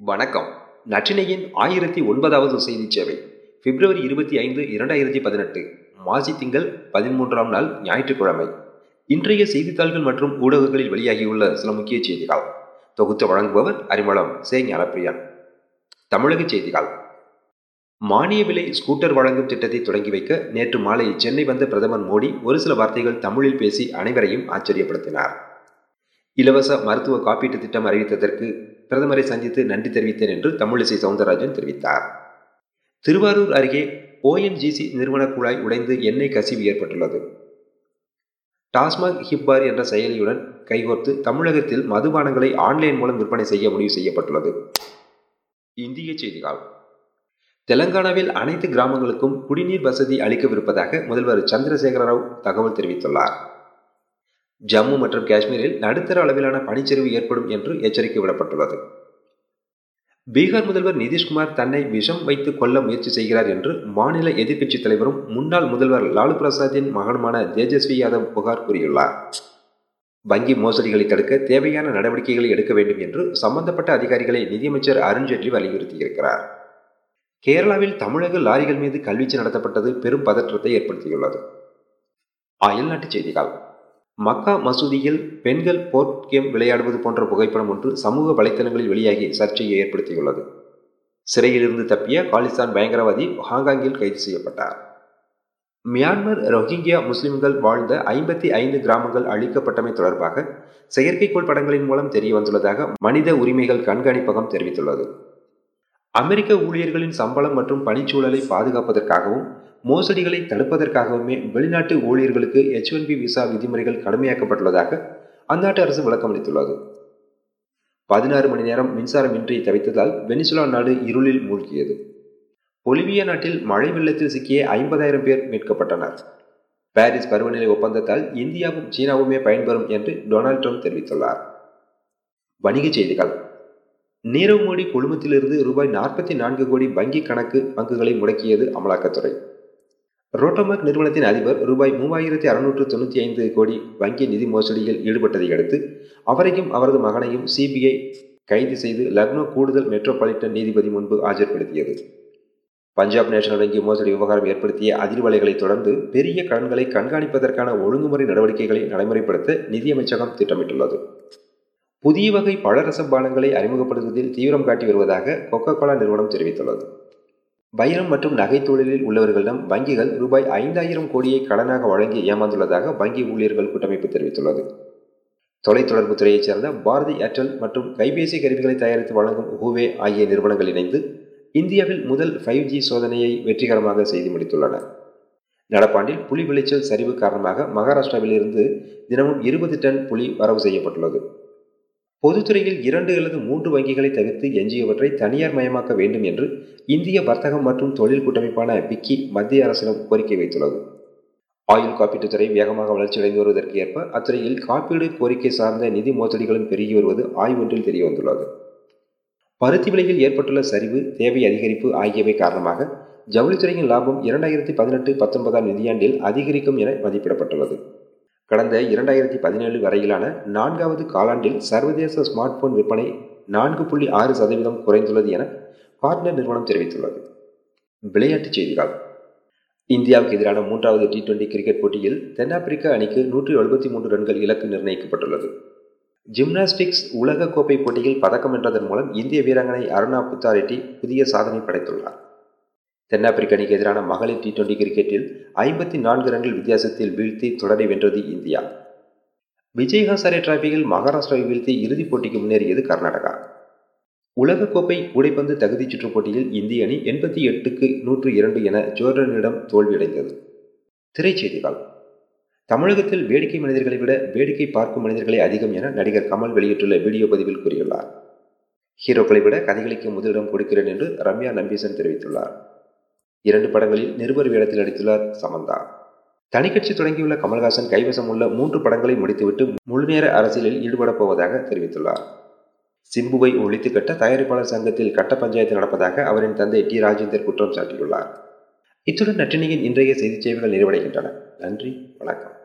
வணக்கம். நற்றினையின் ஆயிரத்தி ஒன்பதாவது செய்தி சேவை பிப்ரவரி இருபத்தி ஐந்து இரண்டாயிரத்தி பதினெட்டு மாசி திங்கள் பதிமூன்றாம் நாள் ஞாயிற்றுக்கிழமை. இன்றைய செய்தித்தாள்கள் மற்றும் ஊடகங்களில் வெளியாகியுள்ள சில முக்கிய செய்திகள். தொகுத்து வழங்குபவர் அறிமளம் சே. ஞானப்பிரியன். தமிழக செய்திகள். மானிய விலை ஸ்கூட்டர் வழங்கும் திட்டத்தை தொடங்கி வைக்க நேற்று மாலை சென்னை வந்த பிரதமர் மோடி ஒரு சில வார்த்தைகள் தமிழில் பேசி அனைவரையும் ஆச்சரியப்படுத்தினார். இலவச மருத்துவ காப்பீட்டு திட்டம் அறிவித்ததற்கு பிரதமரை சந்தித்து நன்றி தெரிவித்தேன் என்று தமிழிசை சவுந்தரராஜன் தெரிவித்தார். திருவாரூர் அருகே ஓஎன்ஜிசி நிறுவன குழாய் உடைந்து எண்ணெய் கசிவு ஏற்பட்டுள்ளது. டாஸ்மாக் ஹிப்பார் என்ற செயலியுடன் கைகோர்த்து தமிழகத்தில் மதுபானங்களை ஆன்லைன் மூலம் விற்பனை செய்ய முடிவு செய்யப்பட்டுள்ளது. இந்திய செய்திகள். தெலங்கானாவில் அனைத்து கிராமங்களுக்கும் குடிநீர் வசதி அளிக்கவிருப்பதாக முதல்வர் சந்திரசேகர ராவ் தகவல் தெரிவித்துள்ளார். ஜம்மு மற்றும் காஷ்மீரில் நடுத்தர அளவிலான பனிச்சரிவு ஏற்படும் என்று எச்சரிக்கை விடப்பட்டுள்ளது. பீகார் முதல்வர் நிதிஷ்குமார் தன்னை விஷம் வைத்து கொல்ல முயற்சி செய்கிறார் என்று மாநில எதிர்க்கட்சித் தலைவரும் முன்னாள் முதல்வர் லாலு பிரசாத்தின் மகனுமான தேஜஸ்வி யாதவ் புகார் கூறியுள்ளார். வங்கி மோசடிகளை தடுக்க தேவையான நடவடிக்கைகளை எடுக்க வேண்டும் என்று சம்பந்தப்பட்ட அதிகாரிகளை நிதியமைச்சர் அருண்ஜேட்லி வலியுறுத்தியிருக்கிறார். கேரளாவில் தமிழக லாரிகள் மீது கல்வீச்சு நடத்தப்பட்டது பெரும் பதற்றத்தை ஏற்படுத்தியுள்ளது. அயல்நாட்டுச் செய்திகள். மக்கா மசூதியில் பெண்கள் போர்ட் கேம் விளையாடுவது போன்ற புகைப்படம் ஒன்று சமூக வலைத்தளங்களில் வெளியாகி சர்ச்சையை ஏற்படுத்தியுள்ளது. சிறையிலிருந்து தப்பிய காலிஸ்தான் பயங்கரவாதி ஹாங்காங்கில் கைது செய்யப்பட்டார். மியான்மர் ரோஹிங்கியா முஸ்லிம்கள் வாழ்ந்த ஐம்பத்தி ஐந்து கிராமங்கள் அழிக்கப்பட்டமை தொடர்பாக செயற்கைக்கோள் படங்களின் மூலம் தெரிய வந்துள்ளதாக மனித உரிமைகள் கண்காணிப்பகம் தெரிவித்துள்ளது. அமெரிக்க ஊழியர்களின் சம்பளம் மற்றும் பணிச்சூழலை பாதுகாப்பதற்காகவும் மோசடிகளை தடுப்பதற்காகவுமே வெளிநாட்டு ஊழியர்களுக்கு எச் ஒன் பி விசா விதிமுறைகள் கடுமையாக்கப்பட்டுள்ளதாக அந்நாட்டு அரசு விளக்கம் அளித்துள்ளது. பதினாறு மணி நேரம் மின்சாரமின்றி தவித்ததால் வெனிசுலா நாடு இருளில் மூழ்கியது. பொலிவியா நாட்டில் மழை வெள்ளத்தில் சிக்கிய ஐம்பதாயிரம் பேர் மீட்கப்பட்டனர். பாரிஸ் பருவநிலை ஒப்பந்தத்தால் இந்தியாவும் சீனாவுமே பயன்பெறும் என்று டொனால்ட் ட்ரம்ப் தெரிவித்துள்ளார். வணிகச் செய்திகள். நீரவ் மோடி குழுமத்திலிருந்து ரூபாய் நாற்பத்தி நான்கு கோடி வங்கி கணக்கு பங்குகளை முடக்கியது அமலாக்கத்துறை. ரோட்டோமாக் நிறுவனத்தின் அதிபர் ரூபாய் மூவாயிரத்தி அறுநூற்று தொண்ணூற்றி ஐந்து கோடி வங்கி நிதி மோசடியில் ஈடுபட்டதை அடுத்து அவரையும் அவரது மகனையும் சிபிஐ கைது செய்து லக்னோ கூடுதல் மெட்ரோபாலிட்டன் நீதிபதி முன்பு ஆஜர்படுத்தியது. பஞ்சாப் நேஷனல் வங்கி மோசடி விவகாரம் ஏற்படுத்திய அதிர்வலைகளை தொடர்ந்து பெரிய கடன்களை கண்காணிப்பதற்கான ஒழுங்குமுறை நடவடிக்கைகளை நடைமுறைப்படுத்த நிதியமைச்சகம் திட்டமிட்டுள்ளது. புதிய வகை பழரச பானங்களை அறிமுகப்படுத்துவதில் தீவிரம் காட்டி வருவதாக கொக்கோ கோலா நிறுவனம் தெரிவித்துள்ளது. வைரம் மற்றும் நகை தொழிலில் உள்ளவர்களிடம் வங்கிகள் ரூபாய் ஐந்தாயிரம் கோடியை கடனாக வழங்கி ஏமாந்துள்ளதாக வங்கி ஊழியர்கள் கூட்டமைப்பு தெரிவித்துள்ளது. தொலைத்தொடர்பு துறையைச் சேர்ந்த பாரதி ஏர்டெல் மற்றும் கைபேசி கருவிகளை தயாரித்து வழங்கும் ஹூவே ஆகிய நிறுவனங்கள் இணைந்து இந்தியாவில் முதல் ஃபைவ் ஜி சோதனையை வெற்றிகரமாக செய்து முடித்துள்ளன. நடப்பாண்டில் புலி விளைச்சல் சரிவு காரணமாக மகாராஷ்டிராவிலிருந்து தினமும் இருபது டன் புலி வரவு செய்யப்பட்டுள்ளது. பொதுத்துறையில் இரண்டு அல்லது மூன்று வங்கிகளை தவிர்த்து எஞ்சியவற்றை தனியார் மயமாக்க வேண்டும் என்று இந்திய வர்த்தகம் மற்றும் தொழில் கூட்டமைப்பான விக்கி மத்திய அரசிடம் கோரிக்கை வைத்துள்ளது. ஆயுள் காப்பீட்டுத் துறை வேகமாக வளர்ச்சியடைந்து வருவதற்கு ஏற்ப அத்துறையில் காப்பீடு கோரிக்கை சார்ந்த நிதி மோசடிகளும் பெருகி வருவது ஆய்வொன்றில் தெரியவந்துள்ளது. பருத்தி விலையில் ஏற்பட்டுள்ள சரிவு தேவை அதிகரிப்பு ஆகியவை காரணமாக ஜவுளித்துறையின் லாபம் இரண்டாயிரத்தி பதினெட்டு பத்தொன்பதாம் நிதியாண்டில் அதிகரிக்கும் என மதிப்பிடப்பட்டுள்ளது. கடந்த இரண்டாயிரத்தி பதினேழு வரையிலான நான்காவது காலாண்டில் சர்வதேச ஸ்மார்ட் போன் விற்பனை நான்கு புள்ளி ஆறு சதவீதம் குறைந்துள்ளது என பார்ட்னர் நிறுவனம் தெரிவித்துள்ளது. விளையாட்டுச் செய்திகள். இந்தியாவுக்கு எதிரான மூன்றாவது டி டுவெண்டி கிரிக்கெட் போட்டியில் தென்னாப்பிரிக்க அணிக்கு நூற்றி எழுபத்தி மூன்று ரன்கள் இலக்கு நிர்ணயிக்கப்பட்டுள்ளது. ஜிம்னாஸ்டிக்ஸ் உலகக்கோப்பை போட்டியில் பதக்கம் வென்றதன் மூலம் இந்திய வீராங்கனை அருணா புத்தாரெட்டி புதிய சாதனை படைத்துள்ளார். தென்னாப்பிரிக்க அணிக்கு எதிரான மகளிர் டி டுவெண்டி கிரிக்கெட்டில் ஐம்பத்தி நான்கு ரன்கள் வித்தியாசத்தில் வீழ்த்தி தொடரை வென்றது இந்தியா. விஜய் ஹசாரே டிராபியில் மகாராஷ்டிராவை வீழ்த்தி இறுதிப் போட்டிக்கு முன்னேறியது கர்நாடகா. உலகக்கோப்பை கூடைப்பந்து தகுதிச் சுற்றுப் போட்டியில் இந்திய அணி எண்பத்தி எட்டுக்கு நூற்று இரண்டு என ஜோர்டனிடம் தோல்வியடைந்தது. திரைச்செய்திகள். தமிழகத்தில் வேடிக்கை மனிதர்களை விட வேடிக்கை பார்க்கும் மனிதர்களே அதிகம் என நடிகர் கமல் வெளியிட்டுள்ள வீடியோ பதிவில் கூறியுள்ளார். ஹீரோக்களை விட கதைகளுக்கு முதலிடம் கொடுக்கிறேன் என்று ரம்யா நம்பீசன் தெரிவித்துள்ளார். இரண்டு படங்களில் நிருபர் வேடத்தில் நடித்துள்ளார் சமந்தா. தனிக்கட்சி தொடங்கியுள்ள கமல்ஹாசன் கைவசம் உள்ள மூன்று படங்களை முடித்துவிட்டு முழுநேர அரசியலில் ஈடுபடப் போவதாக தெரிவித்துள்ளார். சிம்புவை ஒழித்து கட்ட தயாரிப்பாளர் சங்கத்தில் கட்ட பஞ்சாயத்து நடப்பதாக அவரின் தந்தை டி. ராஜேந்தர் குற்றம் சாட்டியுள்ளார். இத்துடன் நட்டினியின் இன்றைய செய்திச் சேவைகள் நிறைவடைகின்றன. நன்றி வணக்கம்.